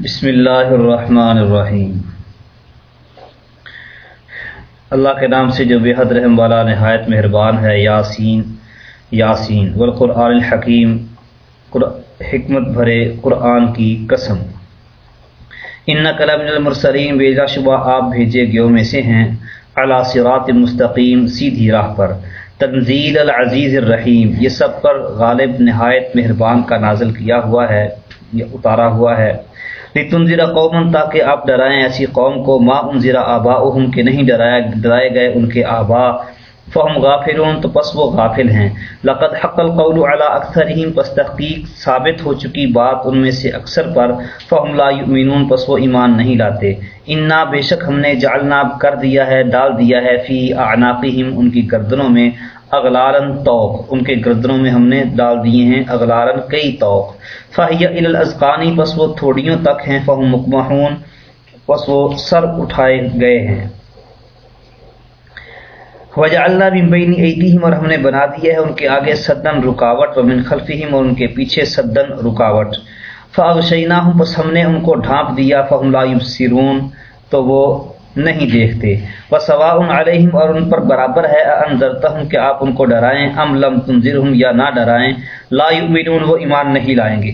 بسم اللہ الرحمن الرحیم۔ اللہ کے نام سے جو بے حد رحم والا نہایت مہربان ہے، یاسین یاسین، والقرآن الحکیم حکمت بھرے قرآن کی قسم۔ ان کلم المرسلین بیجا شبہ آپ بھیجے گیوں میں سے ہیں۔ علی صراط مستقیم، سیدھی راہ پر۔ تنزیل العزیز الرحیم، یہ سب پر غالب نہایت مہربان کا نازل کیا ہوا ہے یا اتارا ہوا ہے۔ لتنذر قوم تاکہ آپ ڈرائیں ایسی قوم کو۔ ما انذر آباؤہم کے نہیں ڈرایا ڈرائے گئے ان کے آبا۔ فہم غافلون، تو پس وہ غافل ہیں۔ لقد حق القول علی اکثرہم پس تحقیق ثابت ہو چکی بات ان میں سے اکثر پر۔ فہم لا یؤمنون پس وہ ایمان نہیں لاتے۔ انا، بے شک ہم نے جعلنا، کر دیا ہے، ڈال دیا ہے۔ فی اعناقہم ان کی گردنوں میں۔ اغلارن توق ان کے گردنوں میں ہم نے ڈال دیے ہیں اغلارن کئی توق فہیہ الازقانی پس وہ تھوڑیوں تک ہیں فہم مکمحون پس وہ سر اٹھائے گئے ہیں۔ وجہ اللہ بن بین ایدیہم اور ہم نے بنا دیا ہے ان کے آگے صدن رکاوٹ و من خلفہم اور ان کے پیچھے صدن رکاوٹ۔ فاغشیناہم پس ہم نے ان کو ڈھانپ دیا فہم لا یبصرون تو وہ نہیں دیکھتے۔ وہ سوا علیہم اور ان پر برابر ہے۔ انذرتا ہوں کہ آپ ان کو ڈرائیں؟ ام لم تنظر یا نہ ڈرائیں؟ لا یؤمنون وہ ایمان نہیں لائیں گے۔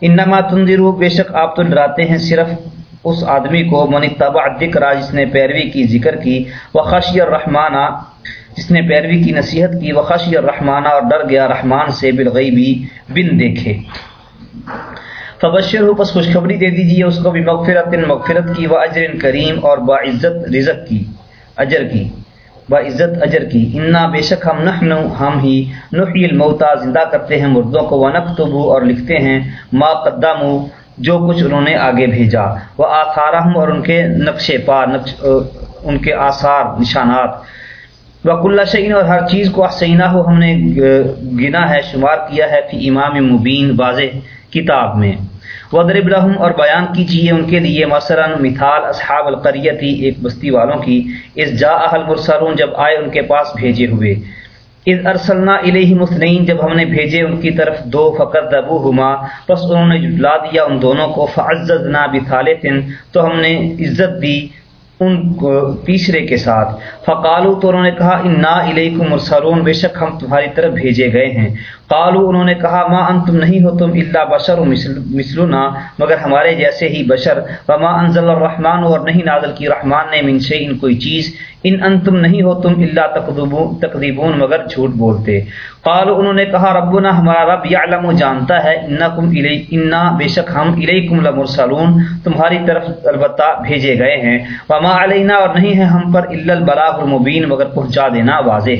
انما تنظر بے شک آپ تو ڈراتے ہیں صرف اس آدمی کو۔ من تبع ذکر جس نے پیروی کی، ذکر کی۔ وہ خشی الرحمانہ جس نے پیروی کی، نصیحت کی۔ وہ خشی الرحمانہ اور ڈر گیا رحمان سے بالغیبی، بن دیکھے۔ فبشر ہو، پس خوشخبری دے دیجیے اس کو بھی مغفرت مغفرت کی، و اجر کریم، اور باعزت رزق کی، اجر کی باعزت اجر کی۔ انا بے شک ہم نحن، ہم ہی نحی الموتا زندہ کرتے ہیں مردوں کو، ونکتب اور لکھتے ہیں ما قدموا، جو کچھ انہوں نے آگے بھیجا۔ وہ آثارہم اور ان کے نقش پا نقش، ان کے آثار، نشانات۔ وک اللہ شعین اور ہر چیز کو حسینہ ہو ہم نے گنا ہے، شمار کیا ہے فی امام مبین واضح کتاب میں۔ وضرب لہم اور بیان کیجیے ان کے لیے مثلا مثال اصحاب القریتی ایک بستی والوں کی۔ اس جا اہل مرسلون جب آئے ان کے پاس بھیجے ہوئے۔ از ارسلنا الیہ مسنین جب ہم نے بھیجے ان کی طرف دو فقط دبو ہما بس انہوں نے جٹلا دیا ان دونوں کو۔ فعززنا بثالث، تو ہم نے عزت دی ان کو تیسرے کے ساتھ۔ فقالو تو انہوں نے کہا، انا الیکم مرسلون، بے شک ہم تمہاری طرف بھیجے گئے ہیں۔ قالو انہوں نے کہا، ما انتم نہیں ہو تم الا بشر مثلنا، مگر ہمارے جیسے ہی بشر۔ وما انزل الرحمن، اور نہیں نازل کی رحمان نے من شیء کوئی چیز۔ ان انتم نہیں ہو تم الا تکذبون، مگر جھوٹ بولتے۔ قالو انہوں نے کہا، ربنا، ہمارا رب یعلم جانتا ہے، انکم الی انا بے شک ہم الیکم لمرسلون۔ تمہاری طرف البتہ بھیجے گئے ہیں۔ وما علینا، اور نہیں ہے ہم پر الا البلاغ المبین، مگر پہنچا دینا واضح۔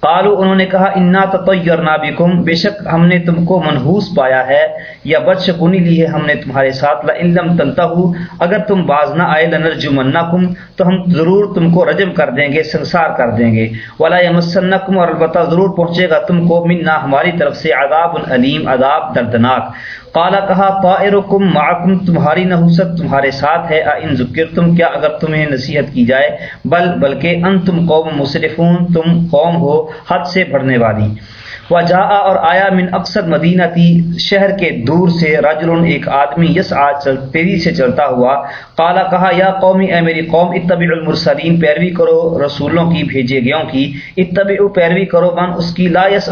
قالو انہوں نے کہا، انا تطیرنا بکم بے شک ہم نے تم کو منحوس پایا ہے یا بد شکونی لی ہے ہم نے تمہارے ساتھ۔ لم تنتہو اگر تم باز نہ آئے لنرجمنکم تو ہم ضرور تم کو رجم کر دیں گے، سنسار کر دیں گے۔ ولا یمسنکم اور البتہ ضرور پہنچے گا تم کو منا، ہماری طرف سے عذاب علیم، عذاب دردناک۔ قالا کہا، طائرکم معکم، تمہاری نحوست تمہارے ساتھ ہے ان ذکر تم کیا اگر تمہیں نصیحت کی جائے؟ بل، بلکہ ان تم قوم مصرفون تم قوم ہو حد سے بڑھنے والی۔ وہ جا اور آیا من اکثر مدینہ تھی شہر کے دور سے رجل ایک آدمی یس آج چل تیزی سے چلتا ہوا کالا کہا، یا قومی، اے میری قوم اتبع المرسلین، پیروی کرو رسولوں کی، بھیجے گیوں کی۔ اتبع پیروی کرو، من اس کی لا یس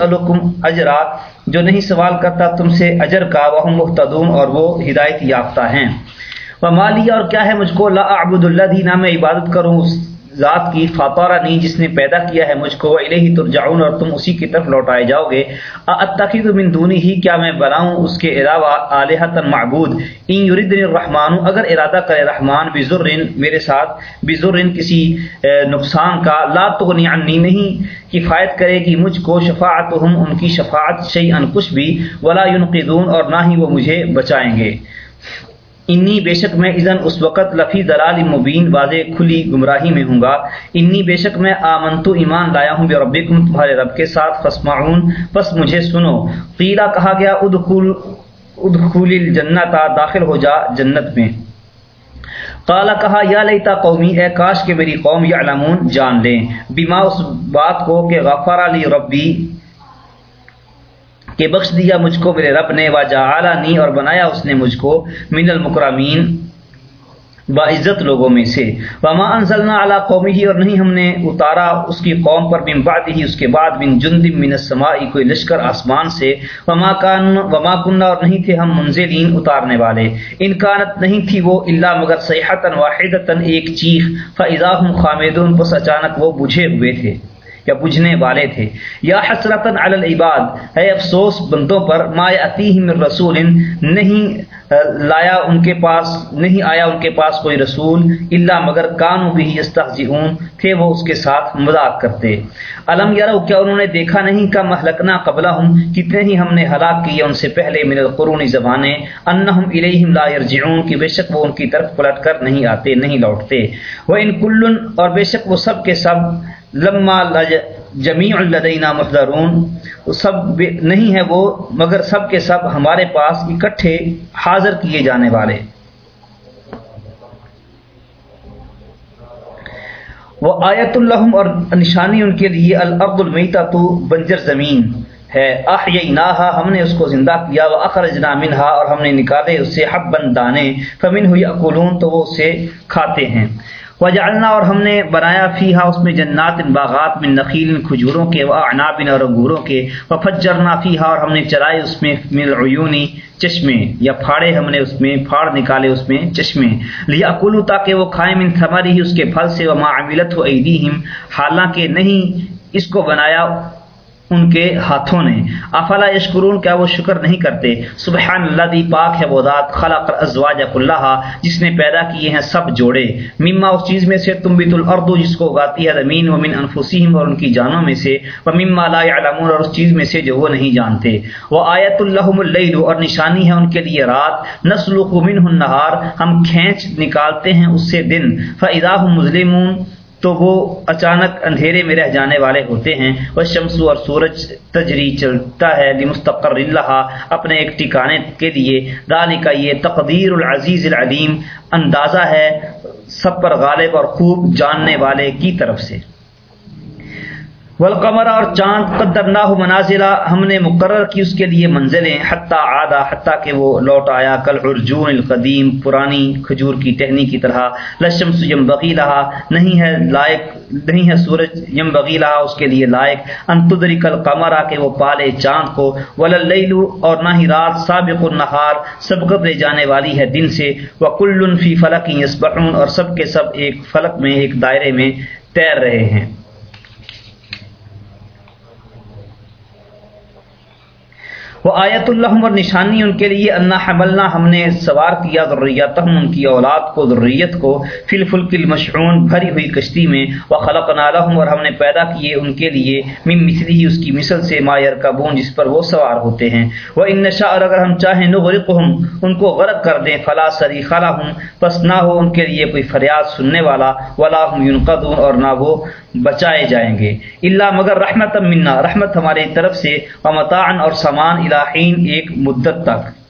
اجرا، جو نہیں سوال کرتا تم سے اجر کا وہ محتدون اور وہ ہدایت یافتہ ہیں۔ وہ مالی اور کیا ہے مجھ کو؟ لا عبد اللہ دینا میں عبادت کروں ذات کی فاتورہ نہیں جس نے پیدا کیا ہے مجھ کو الہی ترجعون اور تم اسی کی طرف لوٹائے جاؤ گے۔ اتخذ من دونی ہی کیا میں بناؤں اس کے علاوہ الہۃ معبود؟ ان یریدنی الرحمن، اگر ارادہ کرے رحمان بذرن میرے ساتھ بذرن کسی نقصان کا، لا تغنی عنی نہیں، کفایت کرے گی مجھ کو، شفاعتہم، ان کی شفاعت، شیئا، کچھ بھی، ولا ينقذون اور نہ ہی وہ مجھے بچائیں گے۔ انی بے شک میں اذن اس وقت لفی دلال مبین واضح کھلی گمراہی میں ہوں گا۔ انی بے شک میں آمنتو ایمان لایا ہوں بے ربکم، تمہارے رب کے ساتھ فسمعون پس مجھے سنو۔ قیلہ کہا گیا، ادخل ادخل الجنت داخل ہو جا جنت میں۔ قالا کہا، یا لیتا قومی، اے کاش کہ میری قوم یعلمون، جان لیں۔ بما اس بات کو کہ غفر علی ربی کہ بخش دیا مجھ کو میرے رب نے واجہ نی، اور بنایا اس نے مجھ کو من المکرامین باعزت لوگوں میں سے۔ وما انزلنا علی قومی ہی اور نہیں ہم نے اتارا اس کی قوم پر، من بعد ہی اس کے بعد من جند، من السماء، کوئی لشکر آسمان سے۔ وما کان، وما کننا، اور نہیں تھے ہم منزلین اتارنے والے۔ ان کانت نہیں تھی وہ الا مگر صیحتا واحدتا ایک چیخ فاذا هم خامدون، پس اچانک وہ بجھے ہوئے تھے۔ یا بجھنے والے تھے۔ یا حسرت علی العباد ہے افسوس بندوں پر، ما یاتیہم رسول، نہیں لایا ان کے پاس، نہیں آیا ان کے پاس کوئی رسول اللہ مگر کانو بھی استحزئون تھے وہ اس کے ساتھ مذاق کرتے۔ علم یرو کیا انہوں نے دیکھا نہیں کا محلکنا قبلہم، کتنے ہی ہم نے ہلاک کیے ان سے پہلے من القرون زبانیں انہم الیہم لا یرجعون، کہ بے شک وہ ان کی طرف پلٹ کر نہیں آتے، نہیں لوٹتے۔ وہ ان کلن، اور بے شک وہ سب کے سب لما جمیع الدینہ محضرون سب نہیں ہے وہ، مگر سب کے سب ہمارے پاس اکٹھے حاضر کیے جانے والے۔ وہ آیت الحم اور نشانی ان کے لیے العبد المیتا تو بنجر زمین ہے۔ آہ ہم نے اس کو زندہ کیا، وہ اخرجنا منہا اور ہم نے نکالے اس سے حب بن دانے۔ فمن ہوئی اقولون تو وہ اسے کھاتے ہیں۔ وجعلنا اور ہم نے بنایا فیہا اس میں جنات باغات من نخیل کھجوروں کے و اعناب اور انگوروں کے، وفجرنا فیہا اور ہم نے چرائے اس میں من العیونی چشمے، یا پھاڑے ہم نے اس میں، پھاڑ نکالے اس میں چشمے۔ لیا کلو تاکہ وہ کھائے من ثمری ہی اس کے پھل سے، وما عملت ہو ایدیہم۔ حالانکہ نہیں، اس کو بنایا ان کے ہاتھوں نے۔ افلا یشکرون، کیا وہ شکر نہیں کرتے؟ سبحان اللہ دی پاک ہے وہ ذات، خلق ازواج اللہ، جس نے پیدا کیے ہیں سب جوڑے۔ مما، اس چیز میں سے تم بیت الارض، جس کو اگاتی ہے زمین، ومن انفسہم، اور ان کی جانوں میں سے۔ ومما لا يعلمون اور اس چیز میں سے جو وہ نہیں جانتے۔ وہ آیت اللہم اللیل، اور نشانی ہے ان کے لیے رات۔ نسلق منہ النہار، ہم کھینچ نکالتے ہیں اس سے دن۔ فاذا هم مظلمون تو وہ اچانک اندھیرے میں رہ جانے والے ہوتے ہیں۔ وہ شمسو اور سورج تجری چلتا ہے۔ مستقر اللہ اپنے ایک ٹھکانے کے لیے۔ دانی کا یہ تقدیر العزیز العلیم اندازہ ہے سب پر غالب اور خوب جاننے والے کی طرف سے۔ والقمر اور چاند قدر نہ منازلہ ہم نے مقرر کی اس کے لیے منزلیں، حتیٰ آدھا حتیٰ کہ وہ لوٹ آیا۔ کل ارجون القدیم، پرانی کھجور کی ٹہنی کی طرح۔ لشمس یم بغی رہا نہیں ہے لائق، نہیں ہے سورج یم بغی رہا اس کے لیے لائق۔ انتدری کل قمرا کہ وہ پالے چاند کو۔ وللو اور نہ ہی رات، سابق النہار سبقت لے جانے والی ہے دن سے۔ وہ کل فی فلک یسبحون اور سب کے سب ایک فلک میں، ایک دائرے میں تیر رہے ہیں۔ وہ آیت اللہ اور نشانی ان کے لیے انا حملنا، ہم نے سوار کیا ضروریات ان کی اولاد کو ضروریت کو فل فلکل مشعون بھری ہوئی کشتی میں وہ خلق نالحم اور ہم نے پیدا کیے ان کے لیے مم مسری ہی اس کی مثل سے مایر کبون جس پر وہ سوار ہوتے ہیں۔ وہ ان نشا اور اگر ہم چاہیں نغرق ہم ان کو غرق کر دیں، فلا سری خلا ہوں پس نہ ہو ان کے لیے کوئی فریاد سننے والا، ولا ہم یونقدون اور نہ وہ بچائے جائیں گے۔ اللہ مگر رحمت منا، رحمت ہماری طرف سے ومتاعن اور سامان الہین ایک مدت تک۔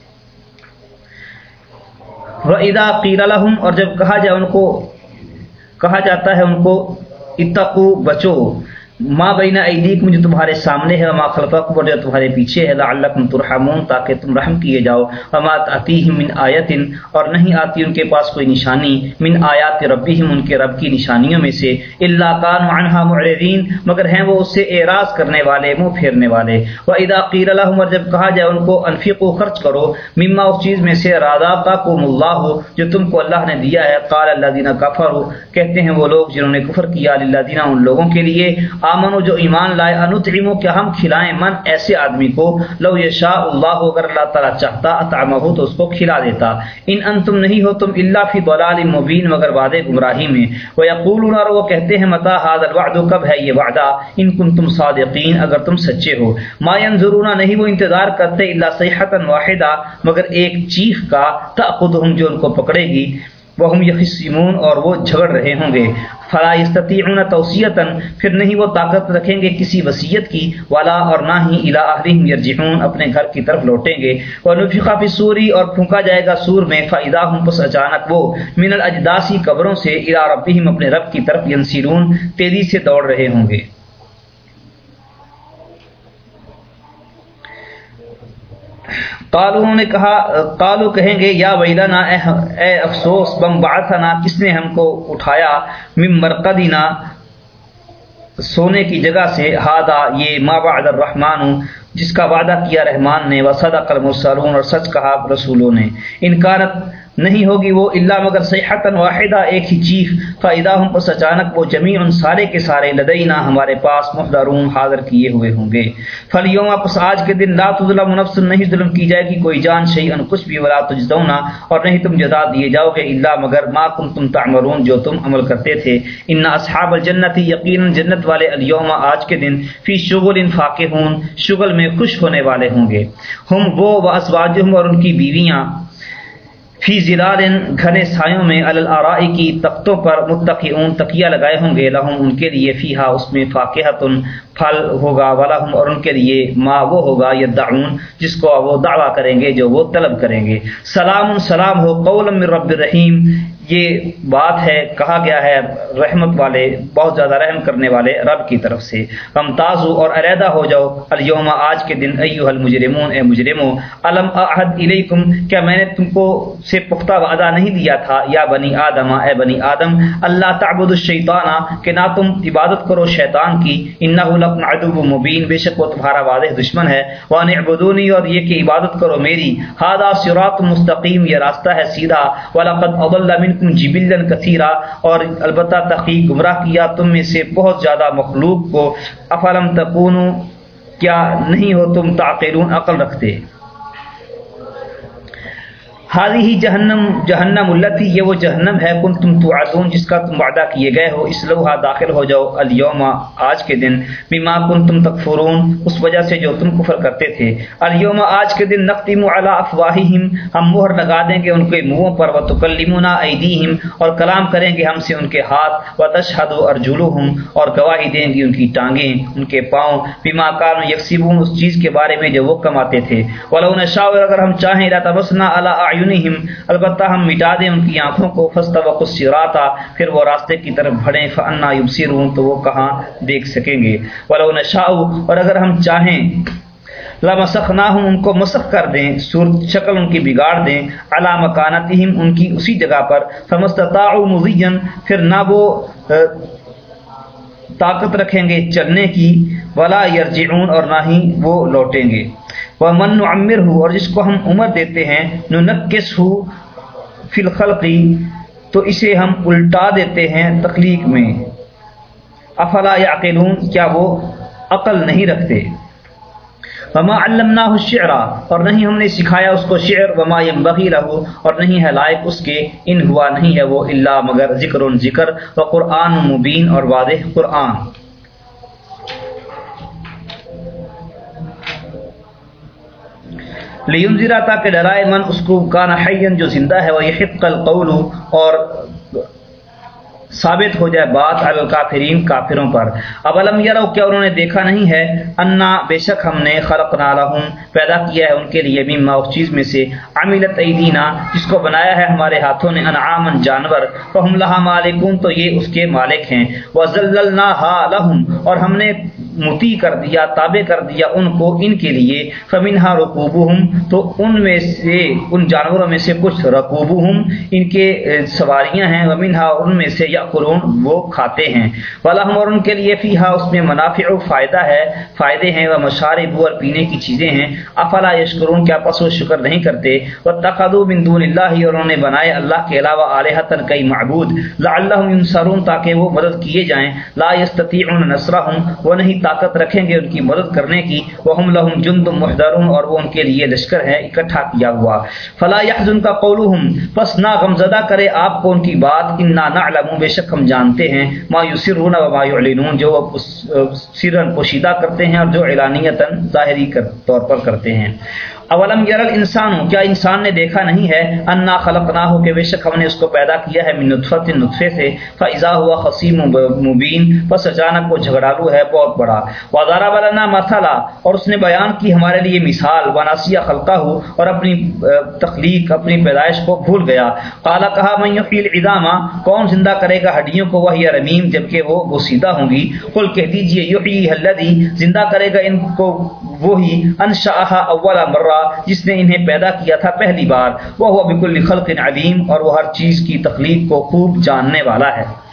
ادا قیر الحم اور جب کہا جائے ان کو، کہا جاتا ہے ان کو اتقو بچو۔ ماں بینا ایدیکم جو تمہارے سامنے ہے، وما خلفکم جو تمہارے پیچھے ہے لعلکم ترحمون تاکہ تم رحم کیے جاؤ۔ وما تاتیہم من آیت اور نہیں آتی ان کے پاس کوئی نشانی۔ من آیات ربہم ان کے رب کی نشانیوں میں سے۔ الا کانوا عنها معرضین مگر ہیں وہ اس سے اعراض کرنے والے، منہ پھیرنے والے۔ واذا قیل لهم، اور جب کہا جائے، ان کو انفقوا، خرچ کرو۔ مما اس چیز میں سے رازقکم اللہ جو تم کو اللہ نے دیا ہے۔ قال الذين كفروا، کہتے ہیں وہ لوگ جنہوں نے کفر کیا للذین ان لوگوں کے لیے۔ آمنو جو ایمان لائے انتعمو کہ ہم کھلائیں من ایسے آدمی کو، لو یشاء اللہ، اگر اللہ تعالی چاہتا اطعمہ تو اس کو کھلا دیتا۔ ان انتم نہیں ہو تم الا فی ضلال مبین، مگر وعدے گمراہی میں۔ وہ یقولون اور وہ کہتے ہیں متا هذا الوعد؟ کب ہے یہ وعدہ؟ ان کنتم صادقین، اگر تم سچے ہو۔ ما ينظرون نہیں وہ انتظار کرتے، الا صیحتا واحدہ، مگر ایک چیخ کا تاخذهم جو ان کو پکڑے گی۔ وہ ہم یخسمون اور وہ جھگڑ رہے ہوں گے۔ فلا یستطیعون پھر نہیں وہ طاقت رکھیں گے کسی وصیت کی والا اور نہ ہی الا اہلہم یرجعون، اپنے گھر کی طرف لوٹیں گے۔ ونفخ فی الصور اور پھونکا جائے گا سور میں فائدہ هم، پس اچانک وہ من الاجداسی قبروں سے الی ربہم اپنے رب کی طرف ینسیرون تیزی سے دوڑ رہے ہوں گے۔ قالو انہوں نے کہا قالو کہیں گے یا ویلنا اے, اے افسوس بم بعثنا کس نے ہم کو اٹھایا؟ من مرقدنا سونے کی جگہ سے ہادا یہ ما بعد الرحمن جس کا وعدہ کیا رحمان نے وصدق المرسلون اور سچ کہا رسولوں نے۔ انکارت نہیں ہوگی وہ اللہ مگر صحت واحدہ ایک ہی چیخ فائدہ ہم پس اچانک وہ جمی ان سارے کے سارے لدینا ہمارے پاس محدارون حاضر کیے ہوئے ہوں گے۔ فلیوم پس آج کے دن لا تظلم نفس، نہیں ظلم کی جائے گی کوئی جان شہی ان کچھ بھی، ولا تجدونا اور نہیں تم جزا دیے جاؤ گے اللہ مگر ما کم تم تعمرون جو تم عمل کرتے تھے۔ ان اصحاب الجنتی یقینا جنت والے الیوم آج کے دن فی شغل ان فاقہون شغل میں خوش ہونے والے ہوں گے۔ ہم وہ و اور ان کی بیویاں فی زلال گھنے سایوں میں الرائی کی تختوں پر متقیون تقیہ لگائے ہوں گے، لہم ان کے لیے فیحا اس میں فاقحت پھل ہوگا، ولہم اور ان کے لیے ما وہ ہوگا یا دعون جس کو وہ دعویٰ کریں گے، جو وہ طلب کریں گے۔ سلام سلام ہو قول من رب الرحیم یہ بات ہے، کہا گیا ہے، رحمت والے، بہت زیادہ رحم کرنے والے رب کی طرف سے۔ ہم تازو اور علیحدہ ہو جاؤ۔ الیوم، آج کے دن ایوہ المجرمون، اے مجرموں علم احد الیکم، کیا میں نے تم کو سے پختہ وعدہ نہیں دیا تھا؟ یا بنی آدم، اے بنی آدم، اللہ تعبد الشیطانہ کہ نہ تم عبادت کرو شیطان کی، انہو لکم عدو مبین، بے شک وہ تمہارا واضح دشمن ہے۔ وان عبدونی اور یہ کہ عبادت کرو میری۔ ہادہ صراط مستقیم، یہ راستہ ہے سیدھا۔ ولقد اضل منکم جبلن کثیرہ اور البتہ تحقیق گمراہ کیا تم میں سے بہت زیادہ مخلوق کو افلم تکون کیا نہیں ہو تم تعقلون عقل رکھتے حاضی ہی جہنم جہنم التی، یہ وہ جہنم ہے کن تم تو جس کا تم وعدہ کیے گئے ہو، اس لوہا داخل ہو جاؤ اليوم آج کے دن بیما کن تم تکفرون، اس وجہ سے جو تم کفر کرتے تھے۔ اليوم آج کے دن نختم علی افواہہم، ہم مہر لگا دیں گے ان کے منہوں پر و وتکلمنا ایدیہم، اور کلام کریں گے ہم سے ان کے ہاتھ و وتشهد ارجلہم، اور گواہی دیں گی ان کی ٹانگیں، ان کے پاؤں بیما کانوا یکسبون، اس چیز کے بارے میں جو وہ کماتے تھے۔ ولو نشاء، اگر ہم چاہیں لا تبسنا علی اعینہم، البتہ ہم مٹا دیں ان کی آنکھوں کو فاستبقوا الصراط، پھر وہ راستے کی طرف بڑھیں فانا یبصرون تو وہ کہاں دیکھ سکیں گے۔ ولو نشاء، اور اگر ہم چاہیں لمسخناہم ان کو مسخ کر دیں صورت شکل ان کی بگاڑ دیں علی مکانتہم ان کی اسی جگہ پر، فمستطاعوا مضیا پھر نہ وہ طاقت رکھیں گے چلنے کی، ولا یرجعون اور نہ ہی وہ لوٹیں گے۔ وہ من عمر ہو اور جس کو ہم عمر دیتے ہیں ننکس ہو فی الخلقی تو اسے ہم الٹا دیتے ہیں تخلیق میں۔ افلا یعقلون، کیا وہ عقل نہیں رکھتے؟ وما علمناہ الشعر، اور نہیں ہم نے سکھایا اس کو شعر، وما ينبغي له، اور نہیں ہے لائق اس کے، ان ہوا نہیں ہے وہ الا مگر ذکر ذکر و قرآن مبین، اور واضح قرآن۔ لیمزرا تاکہ ڈرائے من اس کو کان حین جو زندہ ہے وہ یہ القول اور ثابت ہو جائے بات الکافرین کافروں پر۔ اب علم یرو کیا انہوں نے دیکھا نہیں ہے؟ انا بے شک ہم نے خلق نالہم پیدا کیا ہے ان کے لیے مما، اس چیز میں سے۔ عملت ایدینا جس کو بنایا ہے ہمارے ہاتھوں نے۔ انعامن جانور۔ فہم لہا مالکون تو یہ اس کے مالک ہیں۔ وَزَلَّلْنَاهَا لَهُمْ اور ہم نے متی کر دیا، تابع کر دیا ان کو، ان کے لیے۔ فمنہا رقوبہم تو ان میں سے، ان جانوروں میں سے کچھ رقوبہم ان کے سواریاں ہیں۔ ومنہا ان میں سے یاکلون، وہ کھاتے ہیں۔ ولہم اور ان کے لیے فیہا اس میں منافع و فائدہ ہے، فائدے ہیں وہ مشارب اور پینے کی چیزیں ہیں۔ افلا یشکرون، کیا پس و شکر نہیں کرتے۔ واتخذوا من دون اللہ اور انہوں نے بنائے اللہ کے علاوہ الہۃ کئی معبود۔ لعلہم ینصرون تاکہ وہ مدد کیے جائیں۔ لا یستطيعون نصرهم، وہ نہیں طاقت رکھیں گے، ان کی مدد کرنے کی۔ وہ ہم لہم جند محدرون اور وہ ان کے لیے لشکر ہے اکٹھا کیا ہوا۔ فلا یحزن کا قولہم پس نہ غمزدہ کرے آپ کو ان کی بات۔ انا نعلم، بے شک ہم جانتے ہیں۔ ما یسرون و ما یعلنون جو سرن پوشیدہ کرتے ہیں اور جو اعلانیتاً ظاہری طور پر کرتے ہیں۔ اولم یرل انسان ہو کیا انسان نے دیکھا نہیں ہے؟ انا خلق نہ ہو کہ بے شک ہم نے اس کو پیدا کیا ہے من نطفت، نطفے سے۔ فضا ہوا خسیم مبین بس اچانک وہ جھگڑالو ہے بہت بڑا۔ وزارہ ولنا مسئلہ اور اس نے بیان کی ہمارے لیے مثال۔ وناسیہ خلقہ ہو اور اپنی تخلیق، اپنی پیدائش کو بھول گیا۔ کالا کہا میں یقیل ادامہ کون زندہ کرے گا ہڈیوں کو؟ وہی رمیم جبکہ وہ وہ سیدھا ہوں گی۔ کل کہہ دیجیے یحیی الذی زندہ کرے گا ان کو، وہی انشا اول مرہ جس نے انہیں پیدا کیا تھا پہلی بار۔ وہ بک الخلق علیم اور وہ ہر چیز کی تخلیق کو خوب جاننے والا ہے۔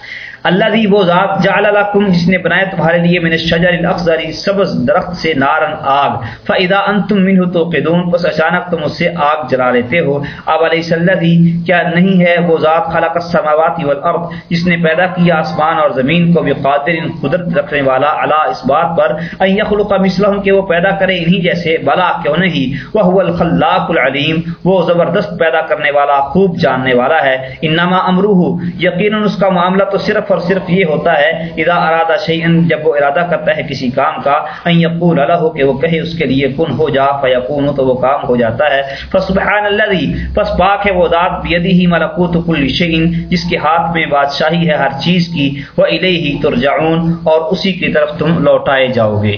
اللہ دی وہ ذات جعل لکم، جس نے بنایا تمہارے لیے، من الشجر الاخضر، سبز درخت سے نارن آگ۔ فاذا انتم منه توقدون، پس اچانک تم اس سے آگ جلا لیتے ہو۔ اب علیہ الذی، کیا نہیں ہے وہ ذات خلق السماوات والارض، جس نے پیدا کیا آسمان اور زمین کو بقادر قدرت رکھنے والا، علی اس بات پر، ان يخلق مثلهم کہ وہ پیدا کرے انہی جیسے۔ بلا، کیوں نہیں؟ وہ الخلاق العلیم وہ زبردست پیدا کرنے والا، خوب جاننے والا ہے۔ انما امره یقینا اس کا معاملہ تو صرف اور صرف یہ ہوتا ہے، اذا ارادہ شعین جب وہ ارادہ کرتا ہے کسی کام کا، ان یقول الح کہ وہ کہے اس کے لیے، کن ہو جا فیکون تو وہ کام ہو جاتا ہے۔ فسبحان الذی پس پاک ہے وہ ذات بیدی ہی ملکوت کل شعین جس کے ہاتھ میں بادشاہی ہے ہر چیز کی وہ الیہ ترجعون، اور اسی کی طرف تم لوٹائے جاؤ گے۔